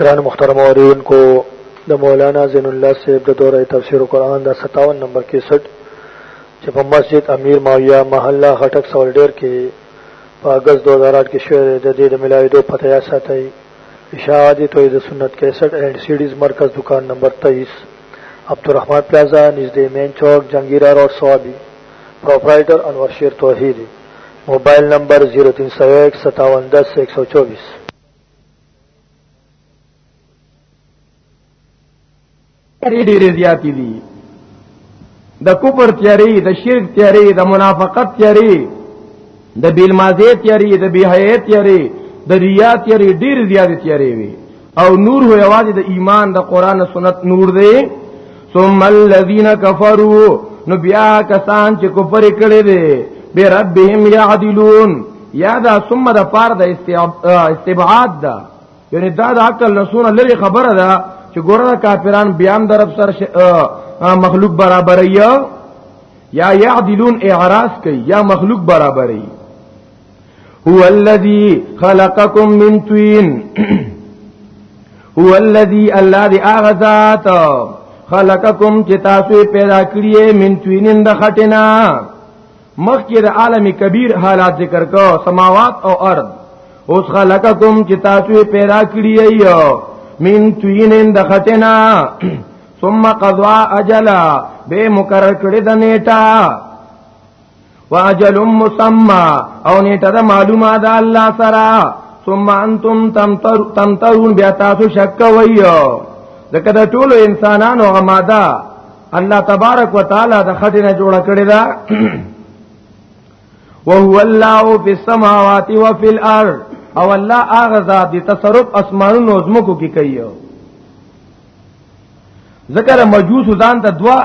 گران محترم عوردن کو د مولانا زین الله صاحب د دوره تفسیر قرآن دا 57 نمبر 61 چې په مسجد امیر ماویہ محله خټک سولډر کې په اگست 2008 کې شوه د دې د ملاویدو پته یا ساتي اشاعتی توحید سنت 61 اینڈ سیډیز مرکز دکان نمبر 23 عبدالرحمن پلازا نږدې مین چوک جنگیرا روډ سوابي پروپرائیٹر انور شیر توحیدی موبایل نمبر 03015710124 ډېرې زیاتې دي د کفر تیاری د شرک تیاری د منافقت تیاری د بیل مازه تیاری د بی حیات تیاری د ریا تیاری ډیر زیات تیاری وي او نور هو یوازې د ایمان د قران سنت نور دی ثم الذين كفروا نو بیا کسان چې کفر کړي دي به ربهم يعدلون یا دا ثم د پار د استبعاد ده یعنی دا د عقل نسونه لري خبره ده چې ګوره کافران بیا هم در رب سره مخلوق برابریا یا یعدلون اعراض کوي یا مخلوق برابرې هو الذی خلقکم من طین هو الذی الله دی اغه ذات خلقکم چې تاسو پیدا کړی من طینن د خټینا مخکې د عالم کبیر حالات ذکر کو سماوات او ارض اوس خلقکم چې تاسو پیدا کړی یو من طینن د خټینا ثم قضا اجلا به مقرر کړی د نیټه واجل مسمى او نیټه د معلومه ده الله سره ثم انتم تمتر تمترون بیا تاسو شک وایو ځکه د ټولو انسانانو غماده الله تبارک وتعالى د خټینه جوړه کړی ده وهو الله في السماوات وفي الارض او الله هغه ذات دي تصرف اسمانونو زمکو کې کوي ذکر مجوس ځان ته دوا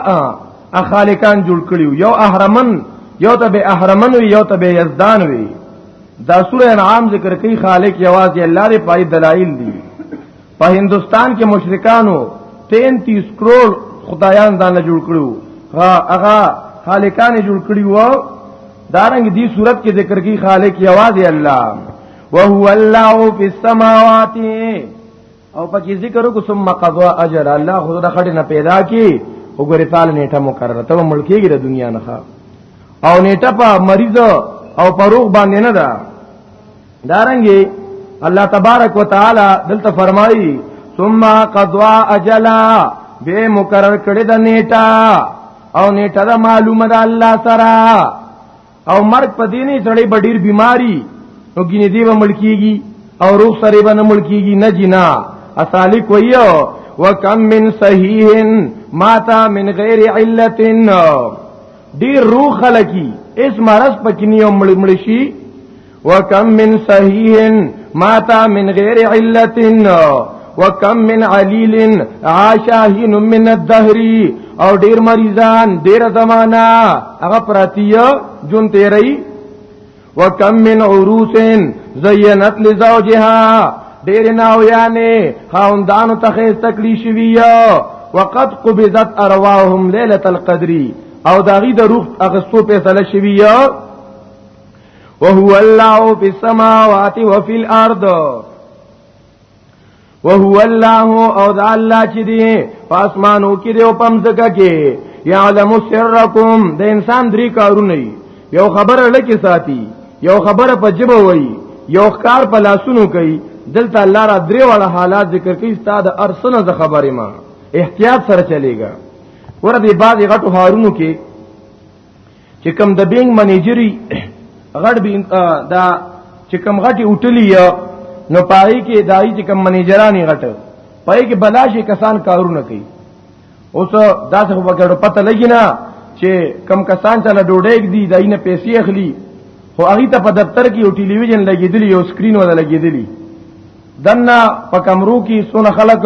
خالقان جوړ کړیو یو اهرمن یو ته به اهرمن وی یو ته به یزدان وی دا سوره انعام ذکر کوي خالق یوازې الله لري پای دلایل دي په هندستان کې مشرکانو 33 کروڑ خدایان ځان له جوړ کړو ها هغه خالقان جوړ کړی وو دارنګ دی صورت کې ذکر کی خالق یوازې الله وهو الله فی السماوات او پکې ذکر کو ثم قضا اجل الله خو د خټه نه پیدا کی وګوره تعالی نیټه مقرره ته ملکیږي د دنیا نه او نیټه په مریض او پروغ باندې نه ده دارنګي الله تبارک وتعالى دلته فرمایي ثم قضا اجلا به مقرر کړی د نیټه او نیټه دا معلومه ده الله سره او مرګ په دې نه سړی به ډیر بیماری او ګینه دی به ملکیږي او روح سره به نه ملکیږي نه جنا اصالک ویو وکم من صحیح ماتا من غیر علت ډیر روح خلکی اس مرض پکنی او مړ مړ شي وکم من صحیح ماتا من غیر علت وکم من علیل عاشاهین من الدهر او ډیر مریضان ډیر زمانہ هغه پراتیه جون تیری وکم من عروس زینت لزوجها ډیر ناویانه خاوندانو ته خیس تکلی شوی وقد قبضت ارواهم ليله القدر او داغي د روح اغستو په سره شوی وهو الله فی السماوات و فی الارض وهو الله او ذا الله چې دی پاسمانو کې دی او پمزګه کې یعلم سرکم د انسان درې کارونه یو خبره لکه ساتي یو خبره په جبه وای یو ښکار په لاسونو کوي دلته الله را درې واړه حالات ذکر کوي استاد ارسنه ز خبره ما احتیاط سره چلےګا ورته بعضی غټو هارونو کې چې کوم د بینګ منیجری غړ بینګ دا چې کوم غټي اوټلی نو پای کې دای چې کوم منیجرانی غټ پای کې بلاشي کسان کارونه کوي اوس دا څه وګړو پته لګی نه چې کم کسان ته ډوډۍ دی دای نه پیسې اخلي خو هغه ته په دفتر کې یو ټلویزیون لګیدلی یو سکرین ولا لګیدلی دنه په کمرو کې سونه خلک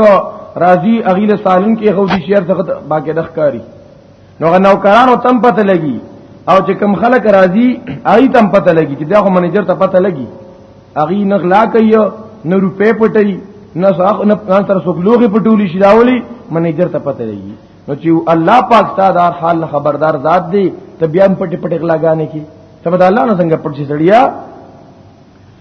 راضی اغیله سالن کې خو دي شهر څخه باقی دخکاری نو نوکرانو تم پته لګي او چې کم خلک راضي اي تم پته لګي چې دا خو منیجر ته پته لګي اغي نغلا کوي نه روپې پټي نه ساخ نه پلان تر سوګلوغي پټولي شي داولي منیجر ته پته لګي نو چې الله پاک تا دار حال خبردار ذات دی ته بیا پټي پټي غلاګانې کی ته بد الله نه څنګه پټ شي سړیا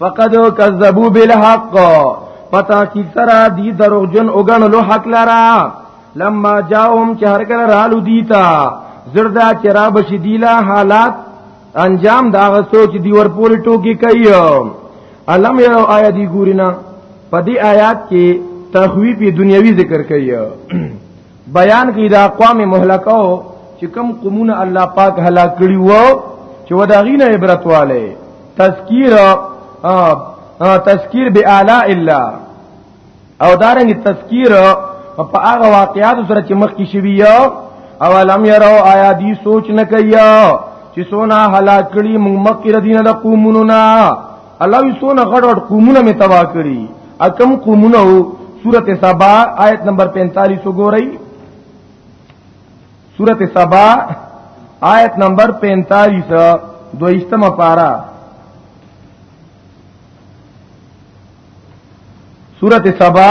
فقد کذبوا بالحق پتا کی سرا دی دروغجن وګڼ لو حق لرا لما جاءهم چې هر کله رالو دیتا زردا چې را بشي دیلا حالات انجام دا سوچ دی ور پوری ټوکی کوي علم یو آیا دی ګورینا پدی آیات کې تخویف دنیوي ذکر کوي بیان کې دا اقوام مهلکو چې کم قومونه الله پاک هلاک کړي وو چې وداغینه عبرت والے تذکیر تذکیر بیالا الا او دارنګ تذکیر په هغه واقعات سره چې مخ کې شوی یو او لم يرو آیا دی سوچ نه کوي چې سونا هلاک کړي موږ مکه ردینه د قومونو نه الله وی سونه غړ غړ قومونه می تبا کړی اکم قومونه سورت سبا آیت نمبر 45 وګورئ سورت سبا آیت نمبر 45 دویشتمه پارا سورت سبا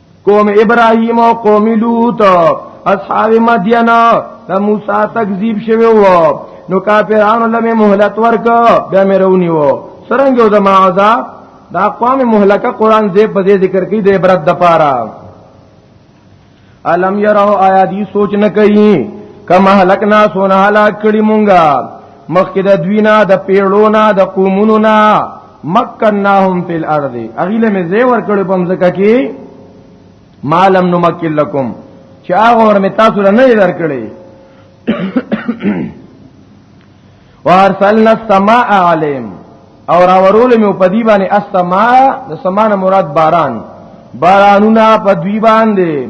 قوم ابراهيم او قوم لوط اصحاب مدین د موسی تکذیب شوی وو نو کافرانو لمه مهلت ورک بیا مې رونی وو سرنګ او د معذاب دا اقوام مهلکه قران دې په دې ذکر کې د عبرت د پاره الم يرو آیا دې سوچ نه کوي کما هلکنا سونه هلاک کړي مونږه مخکې د دوینا د پیړونا د قومونو نا مکناهم فی الارض اغیله می زی ور کړو پم زکه کی مالم نو مکل لکم چې هغه ور می تاسو نه در کړی وارسلنا السماء علیم او راورول می په دی باندې السماء د سمانه مراد باران بارانونه په دی باندې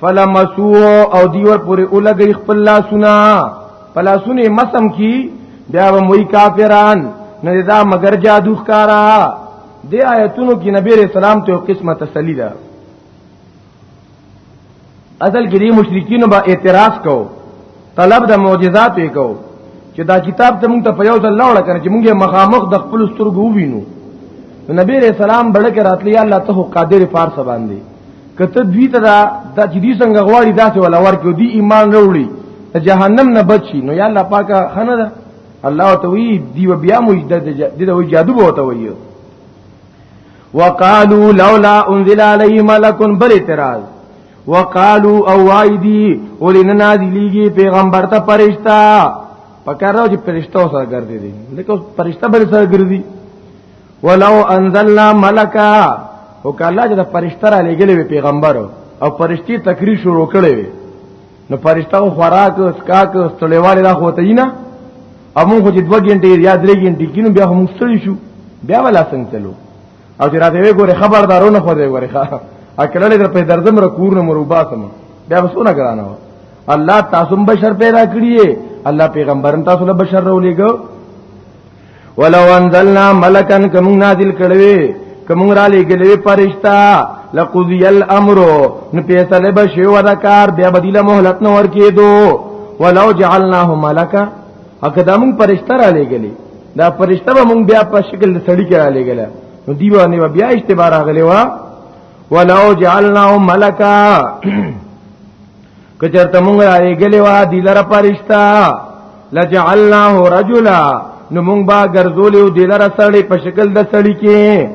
فلمسو او دیور پورې اولګي خپل لاسونه پلاسونه مسم کی بیا و موي کافران نه دا مگر جادو ښکارا دی آیتونو کې نبی رسول الله ته قسمه تسلی ده اصل کې دې مشرکین به اعتراض کو طلب د معجزات یې کو چې دا کتاب ته مونږ ته په یو ځل لاړ کنه چې مونږه مخامخ د خپل سترګو وینو نبی رسول الله بلکې راتلی الله ته قادر فارس باندې کته دوی ته دا د چې دې څنګه غواړي داسې ولا ورکو دی ایمان وروړي ته جهنم نه بچي نو یا الله پاکه خنه ده الله ته وی دی بیا مو د دې جادو بوته وی وقالو لولا انزل علی ملک بل اعتراض وقالو او وایدی ولنا نازلیږي پیغمبر ته پرښتہ پکاره چې پرښتہ سره ګرځي دي لکه پرښتہ بل سره ګرځي ولو انزلنا ملکا او کله چې د فرشتہ را لګلې پیغمبر او فرشتي تقریر شروع کړي نو فرشتہ خوراک اسکاک استړېواله دا هوته نه امو خو چې 2 غنټې یا 3 غنټې کینو بیا هم ستړي شو بیا ولا څنګه چلو او چې راته وی ګوره خبردارونه خو دې ګوره ښا اکلل در په دردم را کور نه مروبا سم بیا وسونه کرانه الله تاسو بشر پیدا کړی الله پیغمبرن تاسو له بشر رولېګو ولو انزلنا ملکن کوم نازل کړوي کوم را لګلې فرشتہ لقضی الامر نو پیسله به شی ودا کار بیا بدیله مهلت نو ور کېدو ولو جعلناه ملکا اقدام فرشتہ را لګلې دا فرشتہ به مونږ بیا په شکل سړی کې را لګلې نو دیوانه بیا اشتبار غلې وا ولو جعلناه ملکا کچرته مونږ را لګلې وا دی لره پرښتہ لجعلناه رجلا نو مونږ با ګرځولیو دی لره سړی په شکل د سړی کې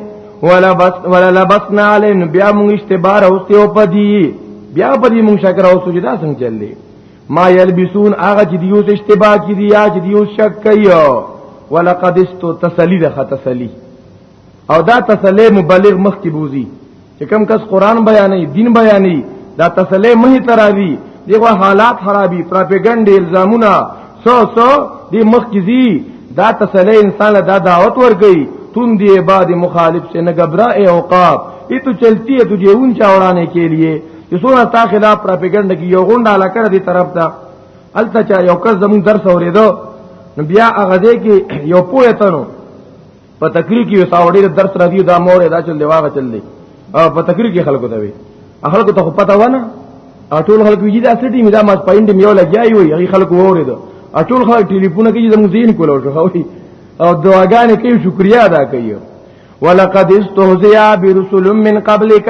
ولا بس ولا لبسنا علین بیا مونږ اشتبار اوسته او پدی بیا پدی مونږ شکر او سجدا څنګه چللی ما یلبسون هغه چې دیو اشتباه کی دی یا چې دیو شک کوي ولقد است تسلی ده تسلی او دا تسلی مبلغ مخ کی بوزي چې کوم کس قران بیانې دین بیانې دا تسلی مه تراوی دغه حالات خرابي پروپاګاندا الزامونه سو سو دی مخ کیږي دا تسلی انسان له دا دعوت ورګي تون دی عباد مخالف سے نہ گھبرا اے اوقاف یہ تو چلتی ہے تجھے اونچا اڑانے کے لیے یہ سونا تا خلاف پروپاگاندا کی یو غونډه لکړه دی طرف ته الته چا یو کس زمون درس اوریدو نو بیا هغه دې کې یو پوهه تنو په تقریر کې وساو ډیر درس را دی دا مور دا چل دی واغه چل دی او په تقریر کې خلکو ته وی خلکو ته پته ونه اټول خلکو یی دا سټی می دا ما پاینډ میو لګیای وی هغه خلکو وره دو اټول خلک ټلیفون کې زموږ زین کولو شو هوی او دعاګانې کوي شکریا ادا کوي ولقد استهزئ برسل من قبلک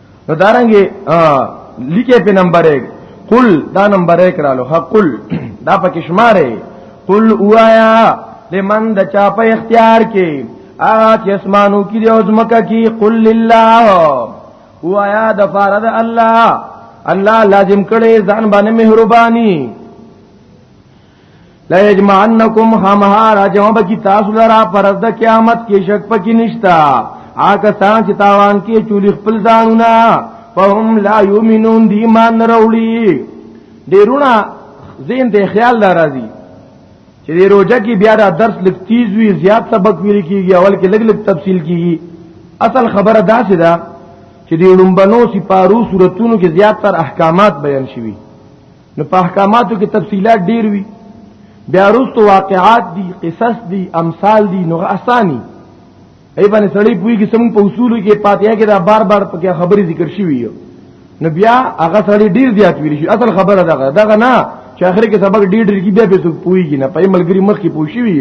نو دارنګي لیکه په نمبر 1 قل دا نمبر 1 رالو ها قل دا پکې شماره قل اوایا لمن د چا په اختیار کې هغه چې اسمانو کې دی او زمکه کې قل لله اوایا د فارد الله الله لازم کړي ځان باندې مهرباني لا یجمعنکم خامها راجمع بکی تاسو لرا پرز د قیامت کې شک پکې نشتا آکه سان چې تاوان کې چولی خپل ځانونه فهم لا یؤمنون دی ایمان نروړي ډیرونه زین ته خیال ناراضي چې د روزه کې بیا دا درس لږ تیز وي زیات سبق ویل کیږي اول کې لږ لږ تفصیل کیږي اصل خبره دا څه ده چې د لومبنو سپارو صورتونو کې زیات تر احکامات بیان شوي نو په احکاماتو کې تفصيلات ډېر وي بیا وروسته واقعات دي قصص دي امثال دي نو اساني ای باندې سړی پوي کې سم په اصول کې پاتیا کې دا بار بار پکې خبرې ذکر شي وي نو بیا هغه سړی ډیر زیات ویل شي اصل خبره دغه دغه نه چې اخر کې سبق ډیر ډیر کې بیا به څوک پوي کې نه پي ملګری مخ کې پوي شي وي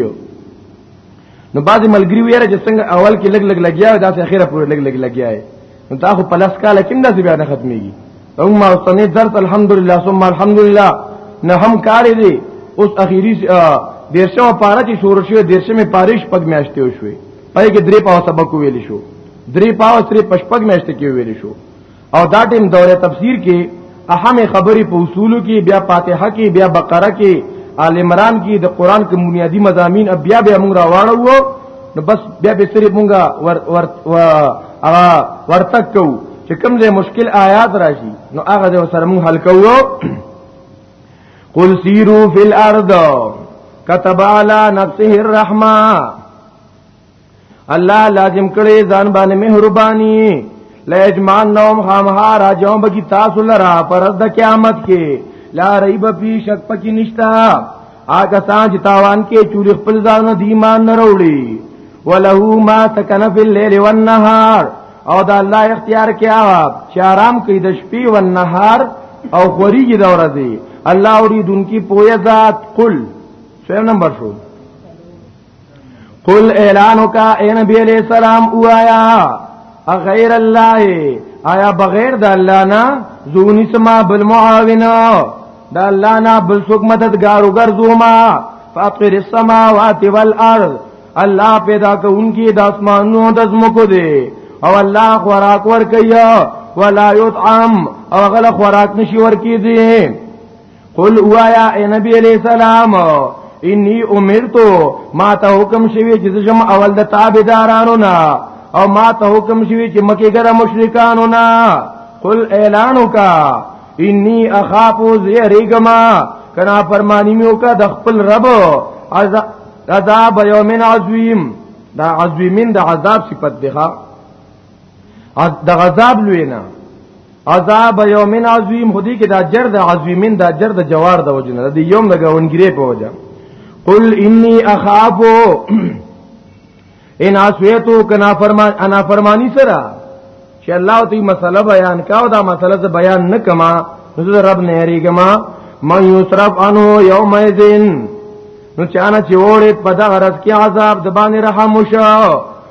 نو بعضی ملګری ویره چې څنګه اول کې لګ لګ لګیا دا چې اخره پورې لګ لګ لګیا نو دا خو په لاس کاله کې نه بیا نه ختميږي او ما سنې درس الحمدلله ثم الحمدلله نه هم کار دی اوس اخیری دیرشمه پاره چې شروع شوه دیرشمه پاریش پګ میاشتې وشوي پای کې درې پاو سبق ویل شو درې پاو سره پشپګ میاشتې کې ویل شو او دا ټیم دوره تفسیر کې اهمه خبرې په اصولو کې بیا فاتحه کې بیا بقره کې آل عمران کې د قران کې بنیادی مضامین بیا بیا موږ راوړو نو بس بیا به سری موږ ور ور هغه ورتک کو چې کوم ځای مشکل آیات راشي نو هغه ځای سره موږ حل کوو قل سیرو فی الارض كتب على نفسه الرحمه الله لازم کړي ځان باندې مهرباني لا اجمان نوم خامها راجو بکی تاسو لرا پر د قیامت کې لا ریب فی شک پکې نشتا آګه سان چې تاوان کې چوری خپل ځان دی ایمان نه وروړي وله ما سکن فی الليل والنهار او دا الله اختیار کې آواب چې آرام کوي د شپې او نهار او خوريږي د ورځې الله اوریدونکو پوهه ذات قل څو نمبر شو قل اعلانو کا اے نبی علیہ السلام اوایا غیر الله آیا بغیر د الله نه زونی سما بل معاون د الله نه بل څوک مددگار وګرځوما فاطر السماوات والارض الله پیدا کوونکی د اسمانونو د زمکو دی او الله خوراک ور کوي ولا یطعم او غل خوراک نشي ور کوي قل اوایا اے نبی علیہ السلام انی امرتو ما ته حکم شوی چې زم اول د تابعدارانو نه او ما ته حکم شوی چې مکه ګره مشرکانو نه قل اعلان وکا انی اخاف زیریګما کنا فرمانی میو کا د خپل رب عذاب یومن عظیم دا عظیمین د عذاب صفت دی د غذاب لوی نه عذاب یوم عظیم خودی کې دا جر د عظیمین دا جر د جوار د وجنه د یوم د غونګری په وجه قل انی اخاف ان اسویتو کنا فرمان انا فرمانی سره چې الله ته مسله بیان کاو دا مسله ز بیان نکما نو رب نه ریګما ما یصرف انو یوم الدین نو چانه چې وړې په دغه رات کې عذاب د باندې رحم وشو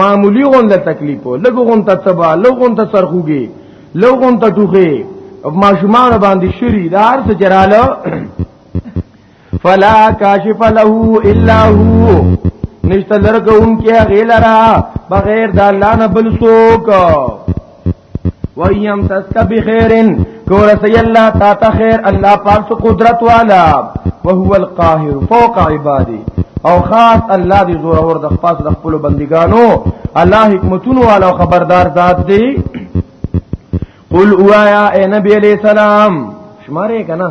معمولی غون د تکلیف لګو غون ته تبا لګون ته سرخوږي لګون ته ټوخه ماشومان باندې شری دا هر څه چراله فلا کاشف له الا هو نشته لرګون کې غیلرا بغیر د الله نه بل څوک ویم تسک بخیرن کورسی اللہ تا تخیر اللہ پاک سو قدرت والا وهو القاهر فوق عبادی او خاص الله دی زور اور د خاص د خپل بندګانو الله حکمتونو والا خبردار ذات دی قل اوایا اے نبی علیہ السلام شماره کنا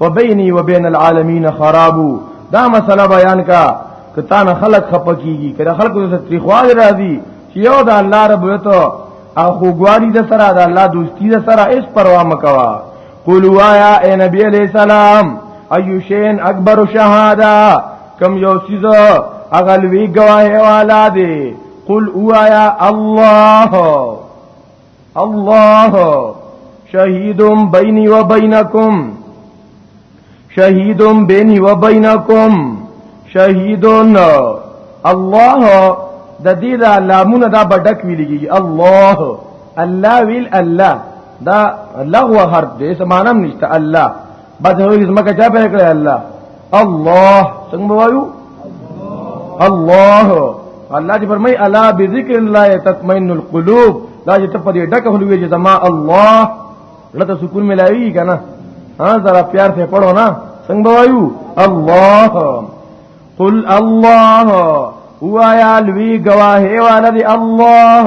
وبيني وبين العالمين خراب دا مسله بیان کا کتا نه خلق خپکیږي کړه خلق د تریخوال راځي چې یو د الله رب وته او خوګواری د سره د الله دوستی د سره اس پروا مکوا قولوا یا اے نبی علیہ السلام ایو شین اکبر شهاده کم یو چیز اغل وی گواهه والا دی قل اوایا الله الله شهید بیني و بینکم شهید بیني و بینکم شهید الله د دې د لامونه دا بډک ویلږي الله الله ویل الله دا لغو حرف دې سمانم نشته الله بعد نوې زمکه چا پیدا کړې الله الله څنګه وایو الله الله دې فرمای الا بذکر الله تطمئن القلوب دا چې ته په دې ډکه هلوې چې زما الله لته سکون ملایوي کنه ها زرا پیار ته پڑھو نا څنګه وایو الله قل الله هو یا لوی گواهی والدی الله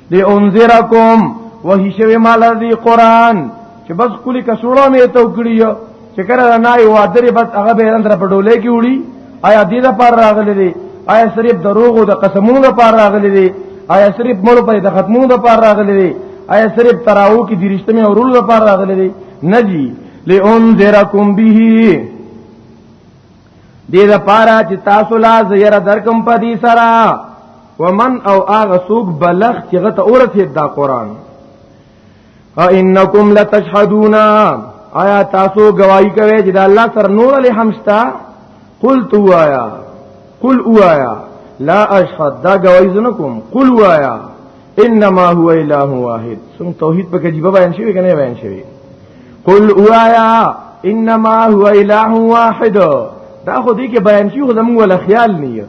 دی انذرکم وحی شوی مال دی قران چې بس کلی کسوړو می تو کړی چې کړه نه یو ادری بس هغه به اندر په ډولې کې وړي آیا دې د پار راغلی دی آیا صرف دروغ او د قسمونو د پار راغلی دی آیا صرف مړ په د ختمونو د پار راغلی دی آیا صرف تراو کې د رښتمه اورول د پار راغلی دی نه جی لئن ذرکم به دې د پاره چې تاسو لا زیر درکم په دې سره ومن او اغه سوق بلغ چې غته اورته دا قران ا انکم لتشهدون آیا تاسو گواہی کوي چې د الله سره نور له همشتا قل تو آیا قل او آیا لا اشهد دا گواہی زنکم قل او آیا انما هو اله واحد سم توحید په کې جواب بیان شوی کنه بیان شوی قل اوایا انما هو اله واحد دا خو دې کې بیان شي خو زموږ ولا خیال نه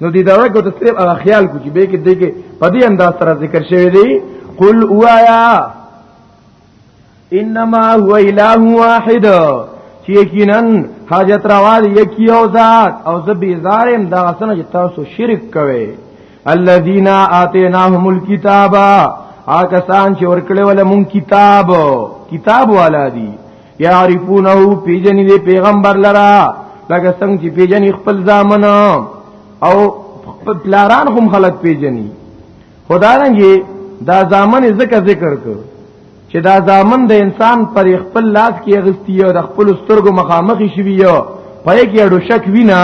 نو دې دا ورکو ته صرف هغه خیال کو چې به کې دې کې په دې انداز سره ذکر شوی دی قل اوایا انما هو اله واحد چې یقینا حاجت روال یکی او ذات او زبی زارم دا سن چې تاسو شرک کوي الذين اتيناهم الكتاب آکسان چې ورکړې ول مون کتاب کتاب والا دي يعرفونه پیجن دي پیغمبر لرا لکه څنګه چې پیجن خپل ځامن او پلاران هم خلق پیجني خدارنګي دا ځامن ذکر ذکر کو چې دا ځامن د انسان پر خپل لاس کې اغستی او د خپل سترګو مخامخ شي وی او پې کې اډو شک وینا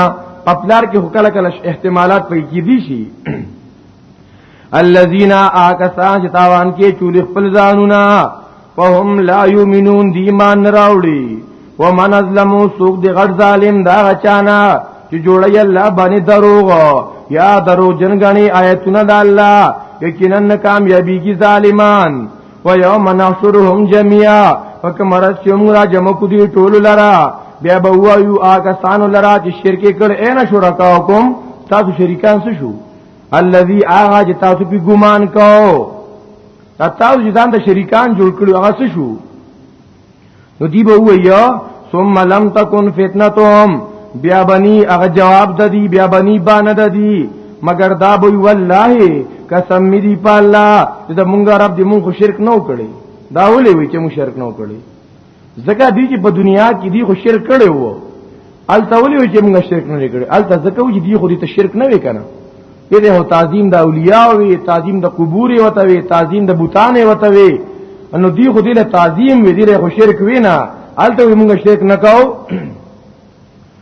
په پلار کې هکله کله احتمالات پې کې دي شي الذين آکسان چې تاوان کې چول خپل ځانونه فهم لا یؤمنون دی ایمان راوړي ومن ازلمو سوق دی غړ ظالم دا غچانا چې جوړي الله باندې دروغ یا درو جنګنی آیتونه د الله یقینا کامیابی کی ظالمان و یوم نحشرهم جميعا فکمرت چوم را جمع کو دی ټول لرا بیا به وایو آکسانو لرا چې شرک کړه انا شرکاکم تاسو شریکان څه شو الذي اغا چې تاسو په ګمان کوو دا تاسو چې ځان ته شریکان جوړ کړو هغه څه شو نو دی به ویا ثم لم تکن فتنتهم بیا بنی هغه جواب د دی بیا بنی باندې د دی مگر دا به والله قسم می دی په الله چې مونږ رب دې مونږ شرک نه وکړي دا ولې وی چې مونږ شرک نه وکړي زکه دی چې په دنیا کې دی خو شرک کړي وو الته ولي چې موږ شرک نه کړي الته زکه چې دی خو دې ته شرک نه وکنه دې هو تعظیم د اولیاء وی تعظیم د قبور وته وی تعظیم د بوتان وته وی انو دی خو دې له تعظیم وی دې خو شرک وینا الته موږ شرک نه کاو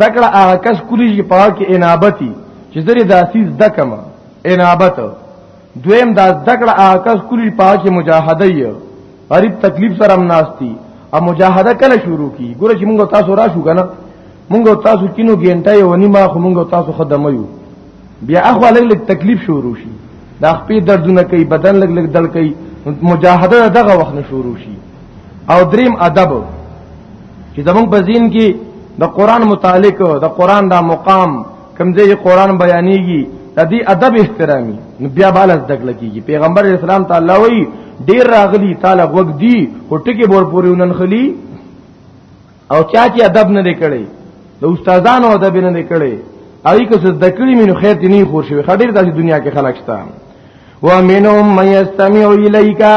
ذکر هغه کس کولی چې پاو کې انابتي چې زری داسي ذکم انابت دویم دا ذکر هغه کس کولی پاو کې مجاهده یې غریب تکلیف سره هم ناشتي او مجاهده کله شروع کی ګوره چې موږ تاسو را شو کنه موږ تاسو کینو ګینټه یو نیمه خو موږ تاسو خدمه یو بیا اخو لګ لګ تکلیف شروع شي دا خپې دردونه کوي بدن لګ لګ دل کوي مجاهده دغه وخت نه شروع شي او دریم ادب چې زمونږ په ذهن کې د قران متعلق د قران دا مقام کمزې چې قران بیانېږي د دې ادب احترامي نو بیا بالز دکل کیږي پیغمبر اسلام تعالی وی ډیر راغلی تعالی وګ دی هټکه بور پورې ونن خلی او چا چې ادب نه کړي د استادانو ادب نه کړي اوی که څه دکړي مینو خیر دې نه خور شي خډیر د دنیا کې خلک شته ومنهم من یستمع الیکا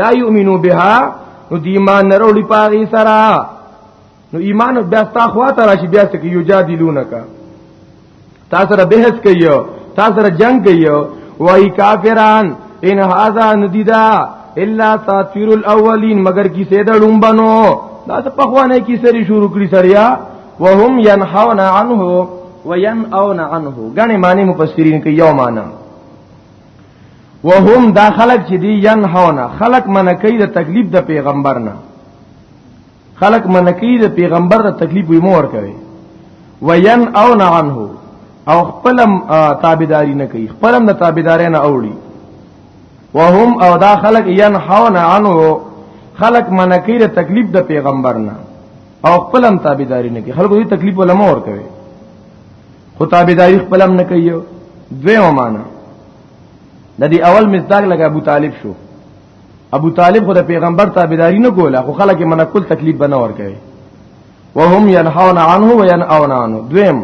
لا یؤمنو بها نو دی ایمان نه وروړي پاغي سره نو ایمان بیا تا خوا ته راشي بیا ته یو جادلونک تا سره بحث کوي تا سره جنگ کوي وای کافران ان هاذا ندیدا الا تاثیر الاولین مگر کی سیدا لومبنو دا څه پخوانه کی سری شروع کړی سړیا وهم ينحون عنه وينأون عنه غني معنی مفسرین کوي یو معنی وهم دا خلق چې دی ينهونه خلق منکې د تکلیف د پیغمبر نه خلق منکې د پیغمبر د تکلیف وي مور کوي وین او نه عنه او خپلم تابعداري نه کوي خپلم د تابعداري نه اوړي وهم او دا خلق ينهون عنه خلق منکې د تکلیف د پیغمبر نه او خپلم تابعداري نه کوي خلکو دې تکلیف ولا مور کوي خو تابعداري خپلم نه کوي دویمه معنا د دې اول مصداق لکه ابو طالب شو ابو طالب خو د پیغمبر تابعداري نه کوله خو خلک منکل تکلیف بنه ور کوي وهم ينحون عنه وينأون عنه دویم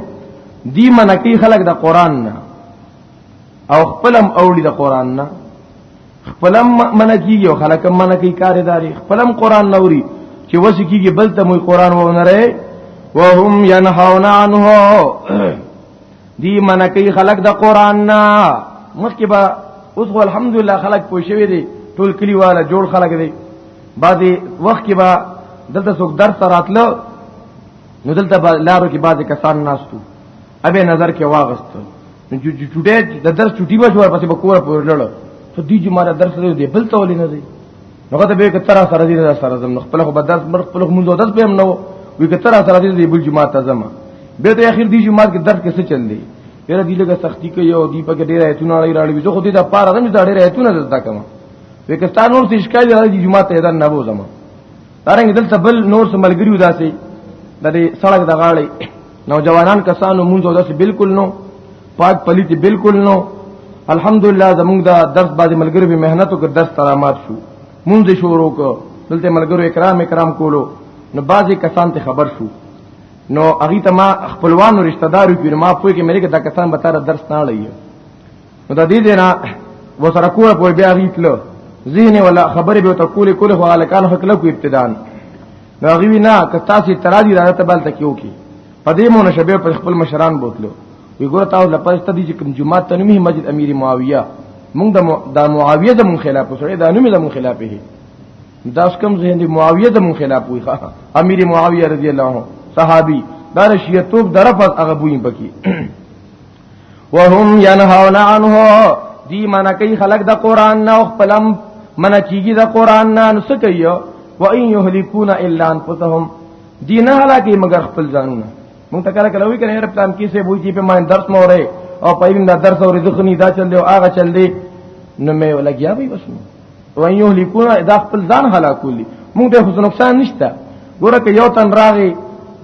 دی منکی خلق د قران نه او خپلم اولی د قران نه خپلم من کیږي او خلک من کوي کارداري خپلم قران نوري چې وس کیږي بل ته مو قران و نه رہے وهم ينهون عنه دی من کوي خلک د قران نه مخکې به اوس الحمدلله خلک پوښوي دي ټول کلیواله جوړ خلک دي بعضي وخت کې به دلته څوک درس راتلو نو دلته لارو کې بعضي کسان ناستو ابه نظر کې واغست نو چې چټه د درس چټي به جوړ پسې بکوره پور لړ ته دی چې مارا درس لري دی بل تولې نه دی نو کته به کتر سره دی نه سره زم خپل خو بدرس مر خپل خو مونږ درس به هم نو وی کتر سره دی بل جمعه ته زم به ته اخر دی جمعه کې درس کې څه چل دی یره دی لګه سختی کوي او دی په کې ډیر ایتونه لري راړي زه خو دې د پاره زم دا ډیر ایتونه زده کوم وکستان نور څه اشکال دی جمعه ته اذن نه بوزم دارنګ دلته بل نور سملګریو داسې د دې سړک د غاړې نوجوانان کسانو مونږ داسې بالکل نو پاک پلیتی بالکل نو الحمدلله زمونږ دا درس باندې ملګری به مهنت وکړ درس ترامات شو مونږ شروع کو دلته ملګرو اکرام اکرام کولو نو بعضی کسان ته خبر شو نو هغه ته ما خپلوانو رشتہ دارو کې ما پوهه کې مې کې دا کسان به تر درس نه لایي نو د دې دینا وسره کوه په بیا غیتلو ذهن ولا خبرې به تقول کول خو الکان حقله کو ابتدان نو غوی نه که تاسو ترادی راته ته بل تکیو کی په دې مون شبه په خپل مشران بوتلو وی ګور تاسو لپاره دې چې کوم جمعه تنوی مسجد امیر معاویه مونږ د د معاویه د مون خلاف سره د انوی د مون خلاف هي داس کم ذهن دی معاویه د مون خلاف وی امیر معاویه رضی الله عنه صحابي دا شیعتوب درفض هغه بوین پکې وهم ينهون عنه دی من کوي خلق د قران نه او خپلم من کیږي د قران نه نس کوي و ان يهلكون الا انفسهم دی نه هلاکي مگر خپل ځانونه مونږ ته کله کله وی کنه پلان کې سه بوجي په مان درس مورې او پایم دا درس او رزق نه دا چل دی او هغه چل دی نو مې ولګیا به وسو وان یهلکون دا خپل ځان هلاکولي موږ ته خو نقصان نشته ګوره که یو تن راغی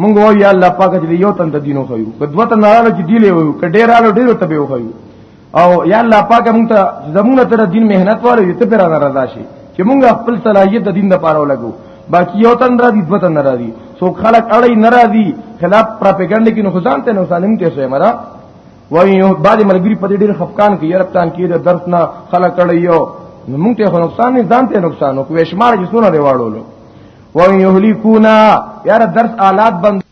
موږ وایو یا الله پاک دې یو تن د دینو خو یو که دوه تن راغله چې دی له وایو که ډیر راغله ډیر ته به خو او یا الله پاک موږ ته زمونږ تر دین مهنت والو یو ته پر راضا شي چې موږ خپل صلاحیت د دین لپاره ولګو باقی یو تن را دي دوه تن را دي سو خلک اړي ناراضي خلاف پروپاګاندا کې نو خدان ته نو سالم کې سو مرا وای یو بعد ملګری په دې ډېر خفقان کې یره پټان کې د درس نه خلک کړی یو نو موږ ته نقصان نه ځان ته نقصان او کوې شمار چې سونه دی واړولو وای یهلیکونا یاره درس آلات بند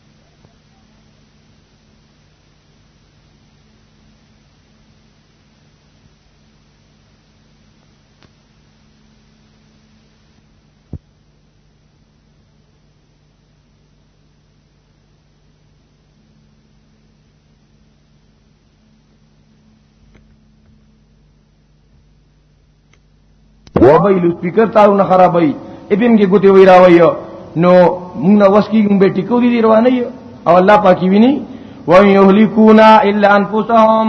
و به لو سپیکر تارو نه خرابای اپم کې ګوتې وی راوي نو موږ نو وس کیږم به ټیکو دي روانه او الله پاکي ویني و یهلیکونا الا انفسهم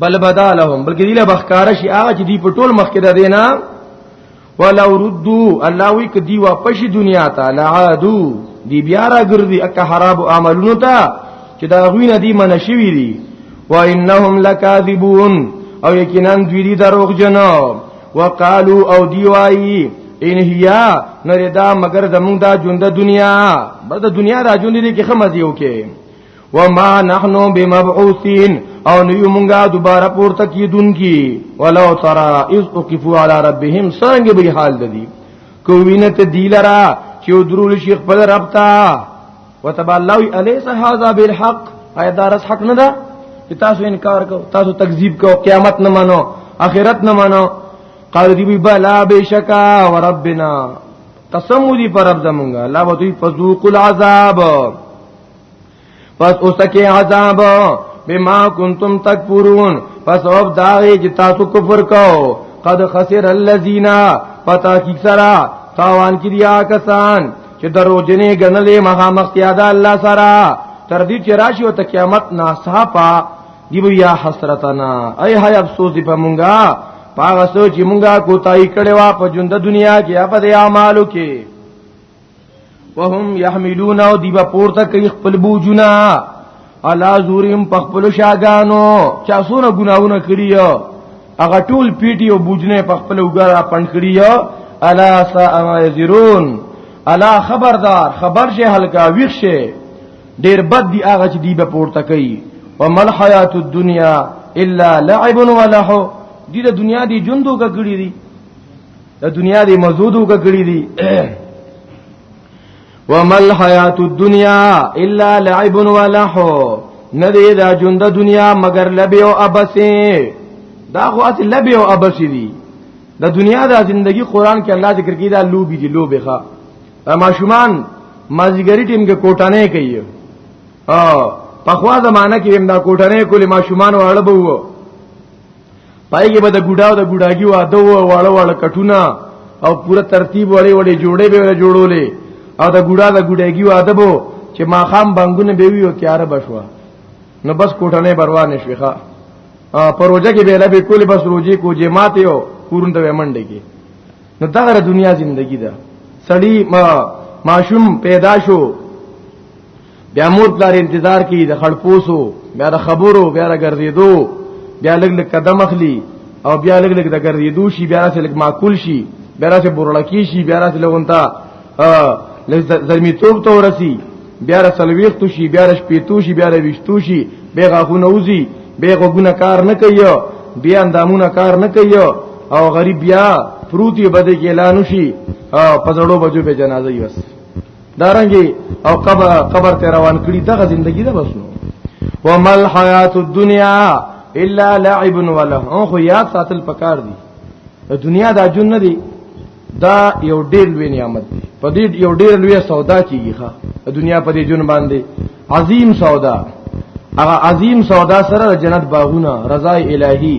بل بدالهم بلکې دی له بخکار شي هغه چې دی په ټول مخ کې ده دینا ولو ردو الله وی ک دی واپس دنیا ته لعادو دی بیا را ګرځي اک خراب عملونو ته چې دا غوینه دی منشوي دي وانهم لکاذبون او یقینا دوی دي دروغ جنو وقالو او دی وایي ان هيا نردا مگر زمونږ دا ژوند دنیا بس د دنیا دا ژوند دي کې خمزي وکي وما نحنو بمبعوثین او نیو مونږه دوباره پورته کیدونکي ولو ترى اذ وقفوا على ربهم څنګه به حال ددی کو وینه ته دی لرا چې درول شیخ په رب تا وتب الله الیس هذا بالحق ایا دا رس حق نه ده چې تاسو انکار کو تاسو تکذیب کو قیامت نه مانو اخرت نه مانو قال دی بلا بشکا وربنا قسم دی پر رب زمونږه لا وتوی فذوق العذاب پس اوس کې عذاب بما کنتم تکفرون پس او داغه چې تاسو کفر کاو قد خسر الذين پتا کی سرا تاوان کړیا کسان چې درو جنې غنلې مها مختیاده الله سره تر دې چې راشي او ته قیامت نا صحابه دی بیا حسرتنا ای هاي افسوس دی په مونږه پاغه سوچ مونږه کوتای کړي وا په ژوند دنیا کې اپ دې اعمالو کې وهم يحملون او دیبا پورته کوي خپل بوجونه الا زوریم په خپل شاګانو چا سونه ګناونه کړی هغه ټول پیټي او بوجنه په خپل وګړه پند کړی الا سا ما یزرون الا خبردار خبر شه هلکا ویښ شه ډیر بد دی هغه چې دی به پورته کوي ومل حیات الدنیا الا لعب ولهو دې د دنیا دی جوندو کا کړی دی د دنیا دی مزودو کړی دی ومل حیات الدنیا الا لعب ولهو ندی دا ژوند دنیا مگر لبی او ابسی دا خو اصل لبی او ابسی دی د دنیا دا زندگی قران کې الله ذکر کی دا لوبی دی لوبه ښا ماشومان مازیګری ټیم کې کوټانه کوي او په خوا زمانہ کې هم دا کوټانه کولې ماشومان واړه بوو پای کې به د ګډا او د ګډاګي واده و واړه واړه کټونه او پوره ترتیب وړي وړي جوړې به جوړولې او د ګډا د ګډاګي واده بو چې ما خام بنګونه به ویو تیار بشوا نو بس کوټنه بروان شيخه پروژه کې به لبي کول بس روزي کو جماعت یو پورن ته منډه کې نو دا غره دنیا زندگی ده سړی ما ماشوم پیدا شو بیا مور پلار انتظار کی د خړپوسو بیا د خبرو بیا د ګرځېدو بیا لګ لګ قدم اخلي او بیا لګ لګ د ګرځېدو شي بیا سره لګ معقول شي بیا سره برړکی شي بیا سره لغونتا زلمی توب ته ورسی بیا سره سلويختو شي بیا سره شپېتو شي بیا سره وشتو شي بیا غاخونه وزي بیا غوونه کار نه کوي بیا اندامونه کار نه کوي او غریب بیا پروتي بده کې اعلان شي او پزړو بجو به جنازه یوس دارنګي او قبر قبر ته روان کړي دغه ژوندۍ ده بس نو ومل حیات الدنیا الا لعب وله او خو یاد ساتل پکار دي دنیا دا جون نه دي دا یو ډیر لوی نعمت دی په دې یو ډیر لوی سودا کیږي ښا دنیا په دې جون باندې عظیم سودا هغه عظیم سودا سره جنت باغونه رضای الهی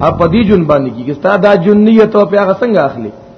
اپ دې جون باندې کیږي ستا دا جون نیت او په هغه څنګه اخلي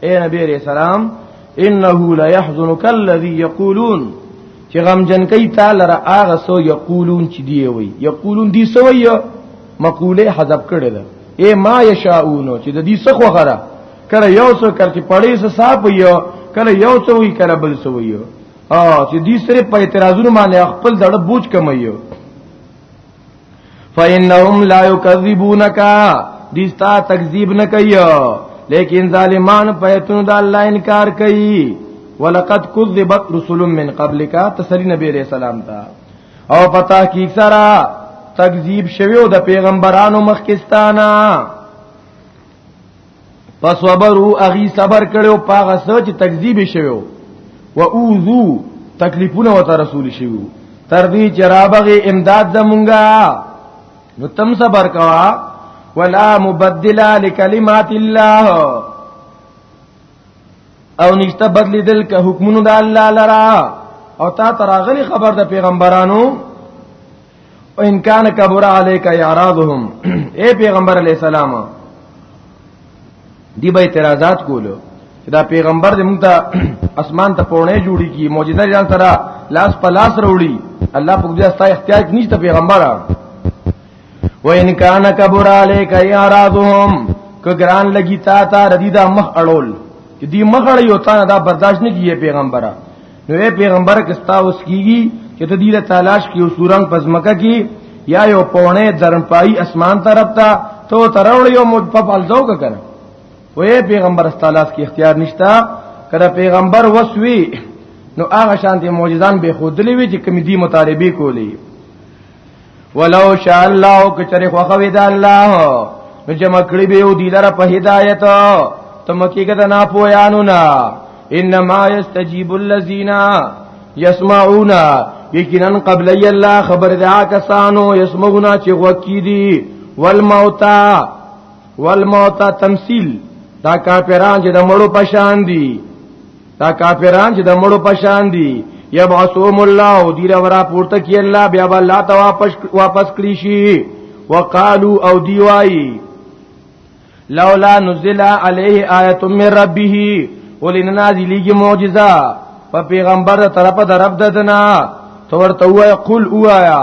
اے نبی علیہ السلام انه لا يحزنك الذي يقولون چې غم جن کوي تعالی را اغه سو یقولون چې دی وي یقولون دی سو وي مقوله حذف کړي ده اے ما یشاؤون چې د دې څخه غره کړه یو څو کړ چې پړې سه صاحب یو کله یو څو وي کله بل څو وي او چې دې سره په اعتراضونو باندې خپل دړه بوج کمایو فإنهم لا يكذبونك دي ستا تکذیب نه کوي لیکن ظالمان پیتون د الله انکار کوي ولقد كذبت رسل من قبلك تسلی نبی علیہ السلام تا او پتا کی سرا تکذیب شویو د پیغمبرانو مخکستانا پس صبرو اغي صبر کړو پاغه سوچ تکذیب شوو و اوذو تکلیفونه وته رسول شوو تر دې چې رابغه امداد زمونږه نو تم صبر کوا ولا مبدل لکلمات الله او نشته بدلی دل که حکمونو د الله لرا او تا تراغلی خبر د پیغمبرانو او ان کان کبر علیک اعراضهم اے پیغمبر علی السلام دی به اعتراضات کولو دا پیغمبر دې موږ ته اسمان ته پونه جوړی کی معجزه ځان سره لاس په لاس وروړي الله په دې استا احتیاج نشته پیغمبر و ان کان کبر علیک اعراضهم کګران لګی تا تا ردی دا مخ اړول چې دی مخړی او تا دا برداشت نه کیه پیغمبره نو اے پیغمبر کستا اوس کیږي چې ته دې تلاش کې او سورنګ پزمکه کې یا یو پونه درنپای اسمان طرف ته تو ترول یو مد په پالځو کا کنه وې پیغمبر استالاس کې اختیار نشتا کړه پیغمبر وسوي نو هغه شانتي معجزان به خودلې وي چې کمی دي مطالبه کولې ولو شاء الله کچره خو خوي دا الله نو چې مکړي به او دلر په هدایت ته مکیګه د نه پویانو نه انما یستجیب الذین یسمعون یقینا قبل الله خبر دا کسانو یسمعون چې وکی دي والموتى والموتى تمثيل دا کافران چې د مړو پشان دي دا کافران چې د مړو پشان دي یبعثهم الله او دی را پورته کی الله بیا به الله ته واپس واپس کړی شي وقالو او دی وای لولا نزل علیه آیه من ربه ولنا نازلیږي معجزه په پیغمبر طرف د رب ددنا تو ورته وای قل اوایا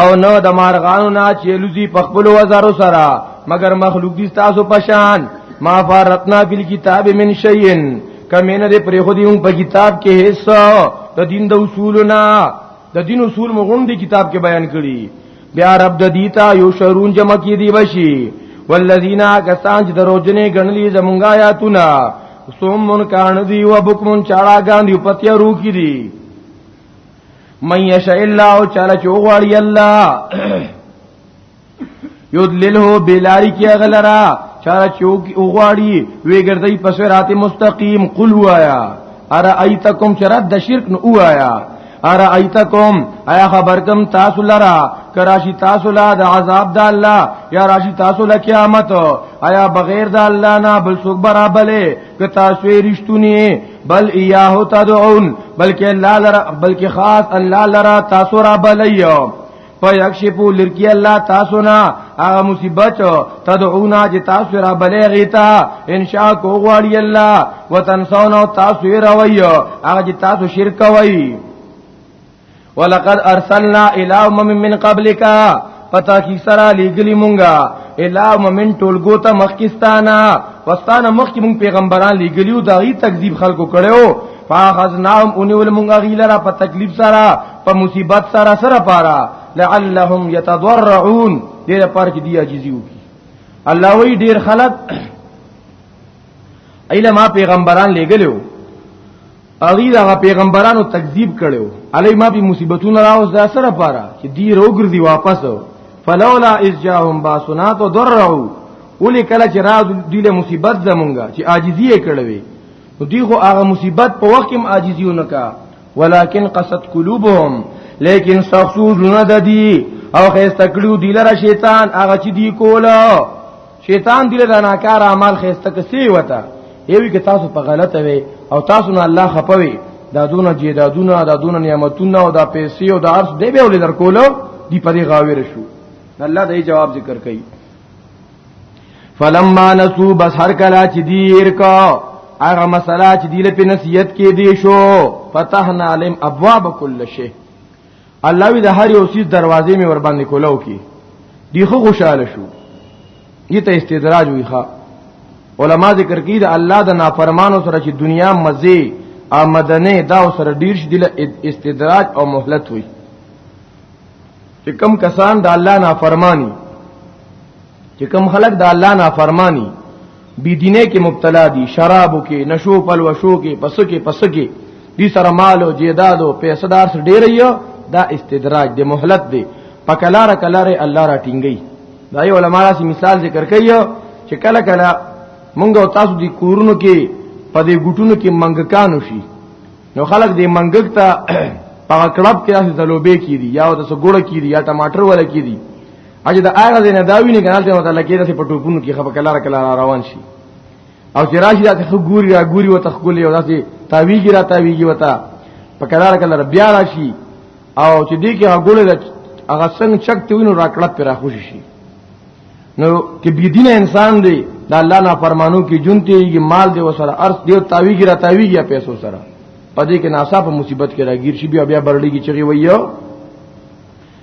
او نو د مارغانو نه چې لوزي په خپل وزارو سره مگر مخلوق دي تاسو پشان ما فرتنا فل کتاب من شیئن کمینه دې پرې خو دې په کتاب کې حصہ د دین د اصولنا د دین اصول مغون دي کتاب کې بیان کړي بیا رب د دیتا یو شرون جمع کې دی بشي والذین کسان چې دروځنه غنلی زمونږه آیاتونه سومن کان دی و بکمن چاړه غاندي پتیا روکی دی من یشاء الله چاله چوغړی الله یذلله بلاری کی غلرا چاله چوک اوغړی وی ګرځي پس رات مستقیم قل وایا ارا ایتکم چرات د شرک نو وایا ارا ایتکم ایا خبرکم تاسو لرا کراشی تاسو لا د عذاب د الله یا راشی تاسو لا قیامت آیا بغیر د الله نه بل څوک برابرې ک تاسو رښتونی بل ایاه تدعون بلکې الله لرا بلکې خاص الله لرا تاسو را بلیو فیکشفو لرکی الله تاسو نه هغه مصیبت تدعونا چې تاسو را بلې غیتا ان شاء کو غواړي الله وتنسون تاسو روي هغه چې تاسو شرک کوي ولقد ارسلنا الى امم من قبلك پتا کی سرا لګلی مونږه الى امم ټولګو ته مخکستانا واستانه مخک مونږ پیغمبران لګلیو دغه تکذیب خلکو کړو فاخذناهم انول مونږه غیلرا په تکلیف سرا په مصیبت سرا سره پارا لعلهم يتضرعون دې لپاره چې دی عاجزي وکي الله وی ډیر خلک ایله ما پیغمبران لګلیو اغي دا پیغمبرانو تکذیب کړو علی ما به مصیبتونه راوځ دا سره پاره چې دی روګرځي واپس فلولا اذ جاءهم باسنا تو درعو ولي کله چې را دی له مصیبت زمونږه چې عاجزی کړوي نو دی خو هغه مصیبت په وخت کې عاجزی ونکا ولکن قصد قلوبهم لیکن سخصو زونه د دی او خیسته کړو دی لره شیطان هغه چې دی کوله شیطان دې له ناکار اعمال خسته کسي وتا یوی که تاسو په غلطه وي او تاسو نه الله خپوي دا دونه جیدادونه دا دونه نعمتونه او دا پیسې او دا ارث دی به ولې درکولو دی په دې غاویر شو الله دې جواب ذکر کوي فلما نسو بس هر کلا چې دی ير کا هغه مسله چې دی له نصیحت کې دی شو فتحنا علم ابواب کل شی الله وی د هر یو سیس دروازې می ور باندې کولاو کی دی خو خوشاله شو ایته استدراج وی ښا علما ذکر کی دا الله د نافرمانو سره چې دنیا مزه آمدنه دا سره ډیر شدی استدراج او مهلت وی چې کم کسان د الله نافرمانی چې کم خلک د الله نافرمانی بی دینه کې مبتلا دي شرابو کې نشو پلوشو کې پسو کې پسو کې دي سره مال او جیداد او پیسې دار سره ډیر یو دا استدراج دی مهلت دی پکلار کلار الله را ټینګي دا یو علماء سي مثال ذکر کوي چې کله کله مونږ او تاسو دي کورونو کې په دې ګټونو کې منګکانو شي نو خلک دې منګک ته په کړب کې داسې ځلوبې کیدي یا د سګوړه کیدي یا ټماټر ولا کیدي اجه دا هغه دینه دا ویني کنه ته مطلب کې داسې په ټوپونو کې خپل کلار کلار روان شي او چې راشي داسې خو ګوري را ګوري وته خولي او داسې تاویږي را تاویږي وته په کلار کلار بیا راشي او چې دې کې هغه ګولې هغه څنګه چک ته وینو راکړه پر خوشي شي نو کې بی دین انسان دی دا الله نه فرمانو کې جون تیږي مال دی وسره ارث دی تاویږي را تاویږي پیسو سره پدې کې ناصاف مصیبت کې راګیر شي بیا بیا برړیږي چې ویو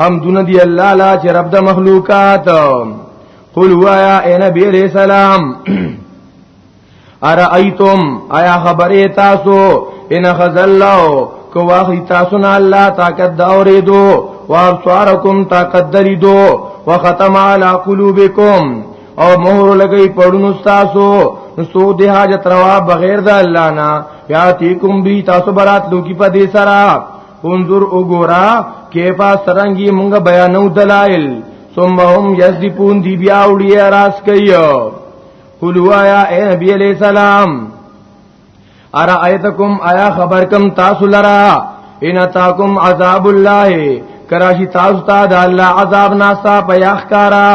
هم دون دی الله لا چې رب د مخلوقات قل وایا اے نبی علیہ السلام ارایتم آیا خبره تاسو ان خذلوا کو واخی تاسو نه الله طاقت دا اوریدو وابصارکم طاقت دریدو وختم علی قلوبکم او مهر لګی پړونو تاسو سو دی حاجت روا بغیر د الله نه یاتیکم بی تاسو برات لوکی په دې سره انظر وګورا کیفا سرنګي مونږ بیانو دلائل ثم هم یذبون دی بیا وړي راس کوي قل وایا اے نبی علیہ السلام ارا ایتکم آیا خبر کم تاسو لرا ان تاکم عذاب الله کراشی تاسو ته د الله عذاب ناسا پیاخ کارا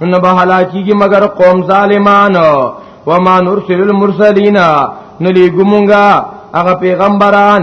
نو به هلاکیږي مگر قوم ظالمان و ما نرسل المرسلین نو لګمږه هغه پیغمبران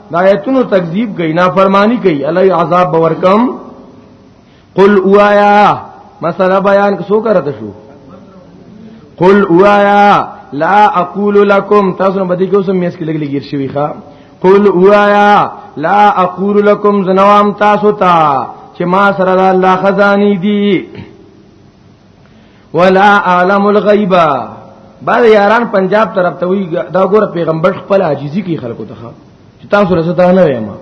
دا ایتونو تکذیب کوي نافرمانی کوي الله عذاب باور کم قل اوایا مسله بیان کسو کرته شو قل اوایا لا اقول لكم تاسو نه بده کې اوس میس کې لګلې ګیر شوی ښا قل اوایا لا اقول لكم زنوام تاسو ته تا چې ما سره الله خزانی دي ولا عالم الغیبا بعد یاران پنجاب طرف ته وی دا ګور پیغمبر خپل عاجزی کی خلکو ته چې تاسو رسول الله نه ویما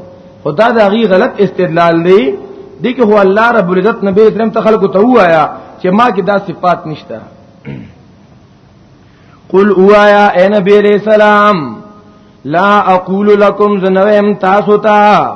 خدا دا غي غلط استدلال دی دی که هو الله رب العزت نبی اسلام ته خلکو ته وایا چې ما کې دا صفات نشته قل اوایا اے نبی علیہ السلام لا اقول لکم زنویم تاسو ته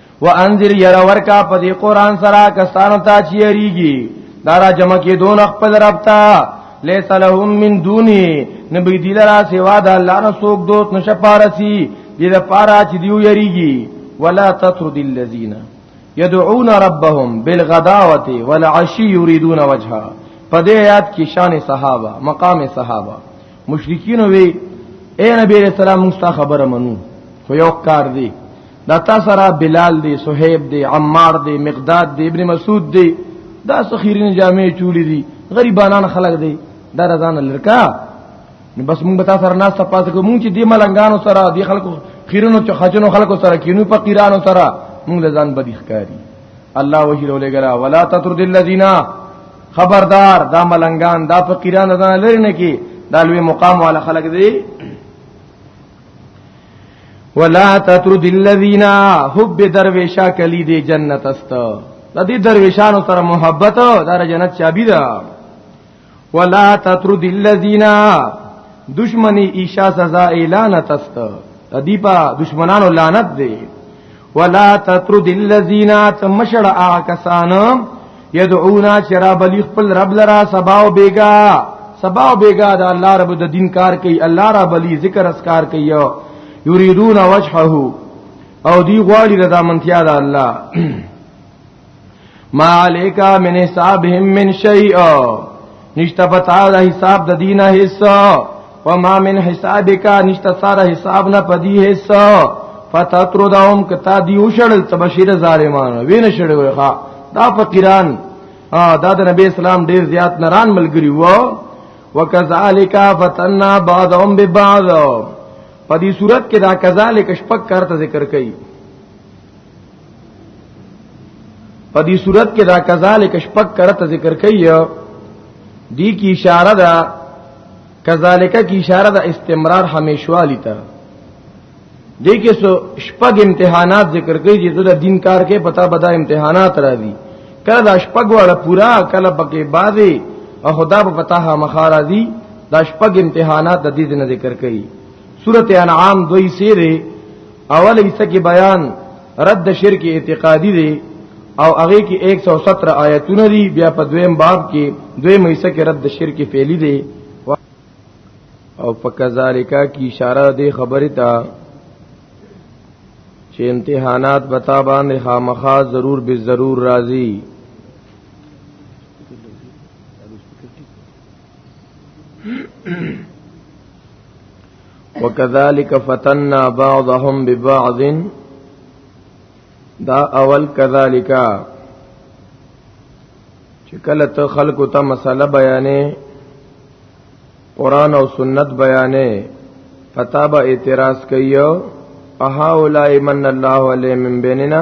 وانذر ير ورکا په دې قران سره کسانو ته چیریږي دارا جمع کې دون خپل رب تا ليس لهم من دوني نبي دي لرا سوا د الله نه سوق دوت نشپارسي دې د پارا چې دیو یریږي ولا تطرد الذين يدعون ربهم بالغداوه والعشي يريدون وجهه په دې آیات کې شان صحابه مقام صحابه مشرکین وی اے نبی رسول الله مونږه خبره منو خو یو کار دی دا تا سره بلال دی صہیب دی عمار دی مقداد دی ابن مسعود دی دا سخیرین جامع چولی دی غریبانان خلق دی دا رضان لرکا نو بس مونږ بتا سره ناس تپاس کو مونږ چې دی ملنګانو سره دی خلکو خیرونو چې خجنو خلکو سره کینو په قیرانو سره مونږ لزان بدی ښکاری الله وحی له لګرا ولا تطرد الذین خبردار دا ملنګان دا فقیران دا لری نه کی دا لوی مقام والا خلق دی ولا تطرد الذين حب درویشا کلی دی جنت است د دې درویشانو سره محبت دار جنت چابی ده ولا تطرد الذين دشمنی ایشا سزا اعلان تست د دې په دشمنانو لعنت دی ولا تطرد الذين تمشر اعكسان يدعون شراب خپل رب لرا سبا او بیگا سبا او بیگا د الله رب د دین کار کوي الله رب لي ذکر اسکار کوي یریدون وجهه او دی غواړي د منتیا د الله ما علیکا من حسابهم من شیء نشتا پتا د حساب د دینه حصہ وما من حسابک نشتا سارا حساب نه پدی حصہ فتاترو داوم کتا دی وشړل تبشیر ظالمان وین شړوي ښا دا فقیران دا د نبی اسلام ډیر زیات نران ملګری وو وکذالک فتننا بعضهم ببعض په دې صورت کې دا کذالک شپک کارته ذکر کړي په دې صورت کې دا کذالک شپک کرته ذکر کوي دی کی اشاره ده کذالک کی اشاره ده استمرار همیشوالی ته دی کې سو شپږ امتحانات ذکر کوي چې د دین کار کې پتا بدا امتحانات راځي کله دا شپږ وړه پورا کله پکې بازي او خدا په پتا ها مخارا دي دا شپږ امتحانات د دې ذکر کوي سورته انعام دوی سیره اوله حصہ کې بیان رد شرک اعتقادي دی او هغه کې 117 آیتونه دي بیا په دویم باب کې دویم حصہ کې رد شرک فعلی دی او په کذالیکا کی اشاره دی خبره تا چې امتحانات بتا باندې خامخا ضرور به ضرور راځي وکذالک فتننا بعضهم ببعض دا اول کذالک چې کله ته خلکو ته مسله بیانې قران او سنت بیانې پتا به اعتراض کوي اها اولای من الله علی من بیننا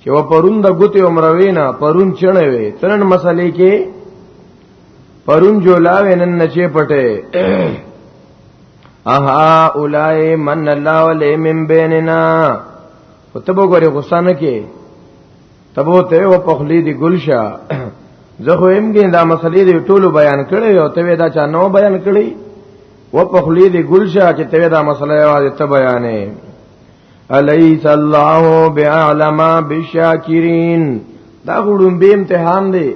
چې و پرون د ګوتې عمروي نه پرون چنه وي ترن مسلې کې پرون جولاوې نن نچې پټه اها اولای من الله ولې من بیننا او تبو غره غصه نه کې تبو ته و پخلی دی ګلشا زه خو هم ګین دا مسلې دی ټولو بیان کړي او ته دا چا نو بیان کړي و پخلی دی ګلشا چې ته دا مسله یوازې ته بیانې الیس الله بعلم بالشاکرین دا غړم به امتحان دی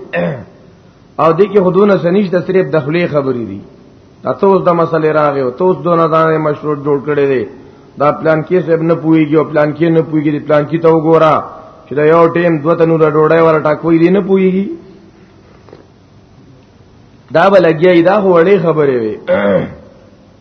او دې کې خودونه سنیش د صرف دخلي خبرې دي تاسو د مسلې راغې او تاسو دونه دانه مشروط جوړ کړی دی دا پلان کې سب نه پويږي او پلان کې نه پويږي پلان کې ته وګوره چې دا یو ټیم دوه تنو د ډوډۍ ور ټاکوي دی نه پويږي دا بلګي دا هو وړې خبرې وي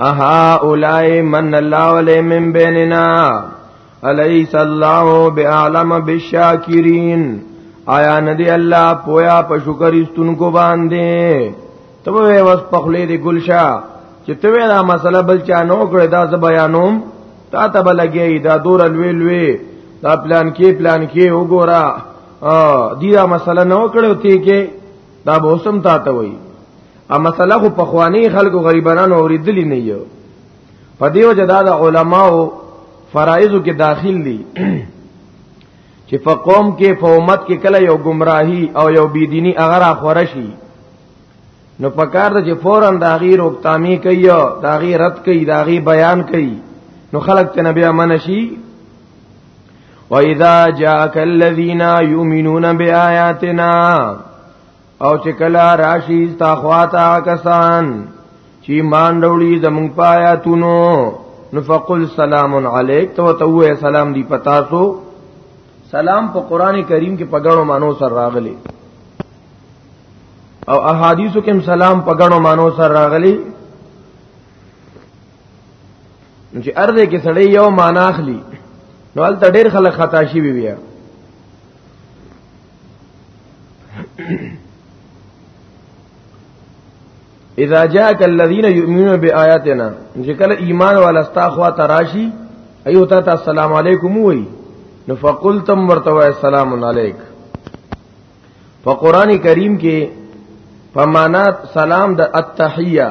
اها اولای من الله علی من بیننا الیس الله بعلم بالشاکرین آیا ندی الله پویا په شکر استونکو باندې ته وې وس پخلې دی ګلشا چې ته وې دا مسله بل چا نو کړې دا ز بیانوم تا ته بلګې دا دور لوی لوی دا پلان کې پلان کې وګورا ا دې دا مسله نو کړې ته کې دا به سم تا ته وې ا مسله خو په خوانی خلکو غریبانو اوریدلی نه یو په دې وجه دا د علماو فرایضو کې داخل دي چې په قوم کې په امت کې کله یو گمراهي او یو بيدینی اگر اخورشي نو پکار ده چې فورا دا غیر او تامی کوي دا غیر رد کوي دا غیر بیان کوي نو خلق ته نبی امن شي واذا جاءك الذين يؤمنون بآياتنا او چې کلا راشي تا خواتا کسان چې مان وروړي زمون پایا تونو نفقل سلام علیک تو ته وې سلام دی پتا سو سلام په قران کریم کې پګړو مانو سره راغلي او احادیثو کې سلام پګړو مانو سره راغلي چې ارزه کې سړی یو معنی اخلي نو ال ډېر خلک خطا شي بیا اذا جاءك الذين يؤمنون بآياتنا چې کله ایمان والا ستا خوا تراشی ایو ته السلام علیکم وای نو فقلتم ورته السلام علیک په قران کریم کې په معنا سلام د التحیه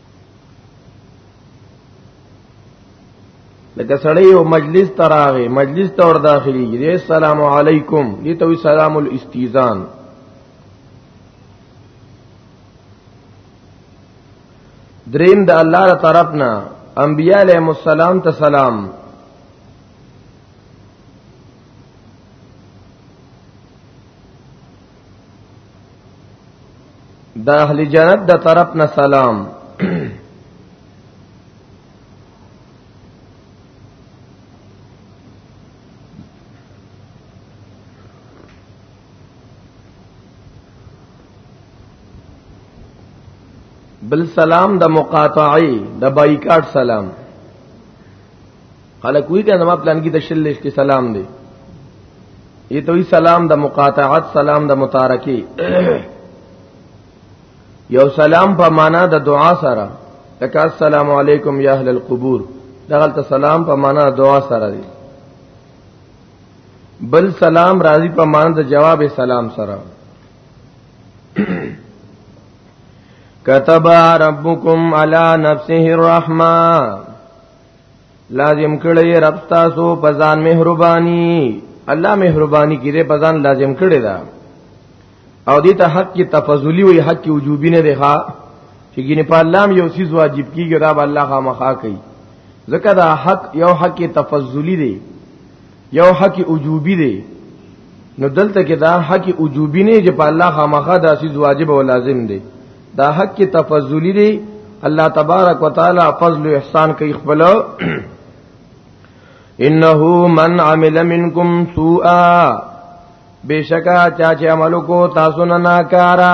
لکه سړی یو مجلس ته راغی مجلس ته ور داخليږي دې السلام علیکم دې ته وی سلام الاستیزان دریم د الله تر طرفنا انبیاء علیهم السلام ته سلام د اهل جنت د طرف نه سلام بل سلام د مقاطعي د بایکاټ سلام خلک وی کنه ما پلان کې د شل لښت کې سلام دی یہ تو سلام د مقاطعت سلام د متارکی یو سلام په معنا د دعا سره لکه السلام علیکم یا اهل القبور دغلت سلام په معنا د دعا سره دی بل سلام راضی په معنا د جواب سلام سره كتب ربكم على نفسه الرحمه لازم کړی رب تاسو پزان مهرباني الله مهرباني کړي پزان لازم کړی دا او دې ته حق کی تفضلی وی حق کی وجوبی نه دی ښا چې ګینه په الله یو سیز واجب کیږي دا به الله خامخا کوي ځکه دا حق یو حق کی تفضلی دی یو حق وجوبی دی نو دلته کې دا حق وجوبی نه چې په الله خامخا د اساس واجب او لازم دی دا حق کې تفضلی دی الله تبارک وتعالى فضل او احسان کوي خپل انه من عمل منکم سوءا بشکا چا چې عمل کو تاسو نه ناکارا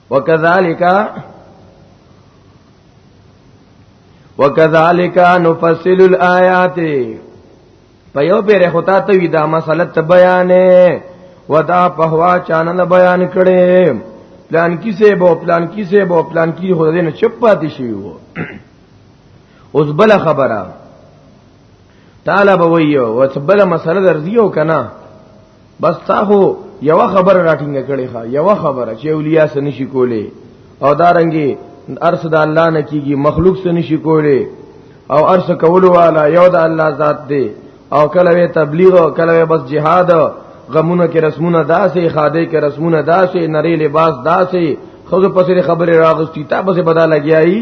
وکذالک وکذالک نفصل الآیات په یو پیره خطا ته وی دا مسله ته بیانې ودا په هوا چانل بیان کړي پلان کیسه بو پلان کیسه بو پلان کی خدای نه چپ پاتې شي وو اوس بل خبره تعالی به ویو وتبل مسله درځیو کنه بس تاسو یو خبر راټینګ کړي ښا یو خبره چې اولیاء سن شي کولې او دارنګي ارس د الله نه کیږي مخلوق سن شي کولې او ارس کولو والا یو د الله ذات دی او کله وی تبلیغ او کله وی بس جهاد غمونه کې رسمونه داسې خاده کې رسمونه داسې نری لباس داسې خود پسې خبره راغستی تا پسې بدل لګیایي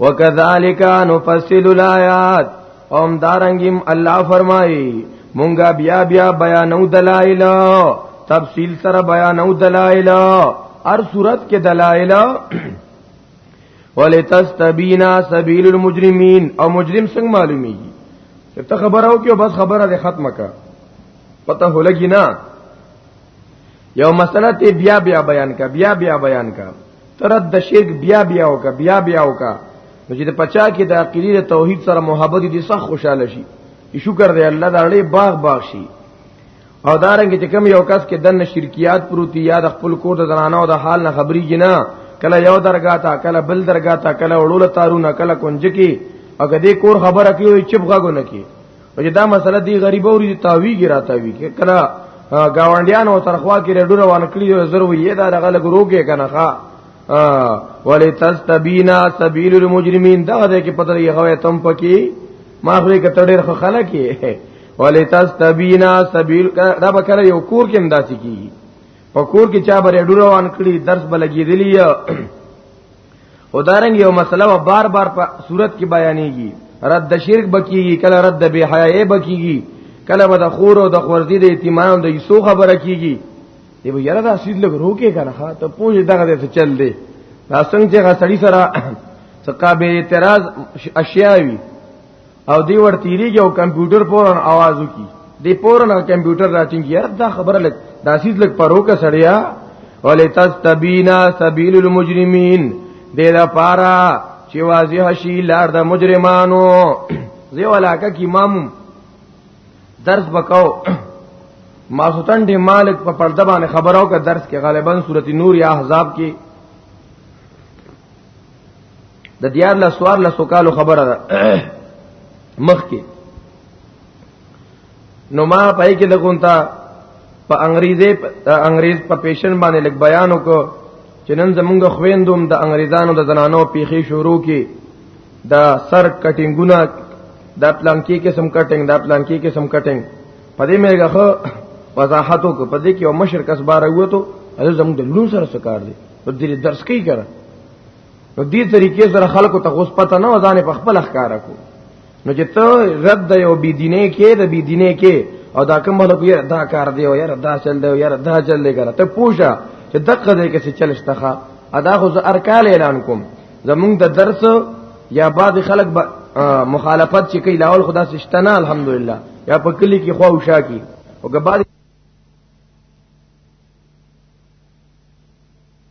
وکذالک نفصل الایات اوم دارنګیم الله فرمایي مونږه بیا بیا بیانو دلایل تفصیل سره بیانو دلایل هر صورت کې دلایل ولتستبینا سبیل المجرمین او مجرم څنګه معلومی ته خبرو کې بس خبره ده ختمه کا پته هولګی نه یو مسله ته بیا بیا بیان کا بیا بیا بیان کا ترد د شرک بیا بیا وکا بیا بیا وکا نو چې د پچا کې د عقیدې د توحید سره محبت دي سخ خوشاله شي شکر دی الله دا لړې باغ باغ شي او دارنګ چې کم یو کس کې دنه شرکیات پروتي یا د خپل کور د زنانه او د حال نه خبري جنا کله یو درګه تا کله بل درګه تا کله وړول تارونه کله کونج کې او کدی کور خبره کوي چپ غاګو نه کې چې دا مسله دی غریب اوري تاویږي راتاوي کې کله گاونډیان او ترخوا کې رډو روان کړی یو زر وې دا دغه لګ روګه کنه ښا ولی تستبینا سبیل المجرمین دا دې کې پتر یې هوې تم پکی ما خو یې کتړې خو خلک یې ولی تستبینا سبیل دا به کړه یو کور کې امداسي کی په کور کې چا بر رډو روان کړی درس بلګې دلی او دارنګ یو مسله و بار بار په صورت کې بیانېږي رد شرک بکیږي کله رد بے حیاي بکیږي کله به د خور او د خورزي د اعتماد د یسو خبره کیږي دی به یاره دا سید لګ روکه کنه ها ته پوجي دغه څه چل دی دا څنګه چې غسړی سره څه قابل اعتراض اشیاء وي او دی ور تیریږي او کمپیوټر پورن आवाज وکي دی پورن کمپیوټر راټینګي یار دا خبره لګ دا سیز لګ پروکه سړیا ولتستبینا سبیل المجرمین دې دا پارا چې واضح شي لار د مجرمانو زی ولاکه کی امام درس بکاو ماسوتن دې مالک په پرده باندې خبرو کا درس کې غالبا سورتی نور یا احزاب کې د دیار له سوار له سوکالو خبره ده مخ کې نو ما پای کې لګونتا په انګریزي انګریز په پیشن باندې لګ بیان وکړ چې نن زمونږ خويندوم د انګریزانو د زنانو پیخي شروع کی دا سر کټینګونه دا پلان کې قسم کټینګ دا پلان کې قسم کټینګ پدې مې غخه وضاحت وکړ پدې کې یو مشر کس بار وته زموږ د لون سره سکار دی په دې درس کې کړه نو دې طریقې سره خلکو ته غوس پته نه وځانه په خپل ښکارا کو نو چې ته رد د یو بی دینه کې د بی دینه کې او دا کوم خلکو یې دا کار دی او یار دا چل دی او یار دا چل دی ګره ته پوښه چې دغه دې کې څه چلشتخه ادا خو زه ارکال اعلان کوم زمونږ د درس یا بعد خلک با مخالفت چې کوي لاول خدا سشتنه الحمدلله یا په کلی کې خو وشا کی او ګبار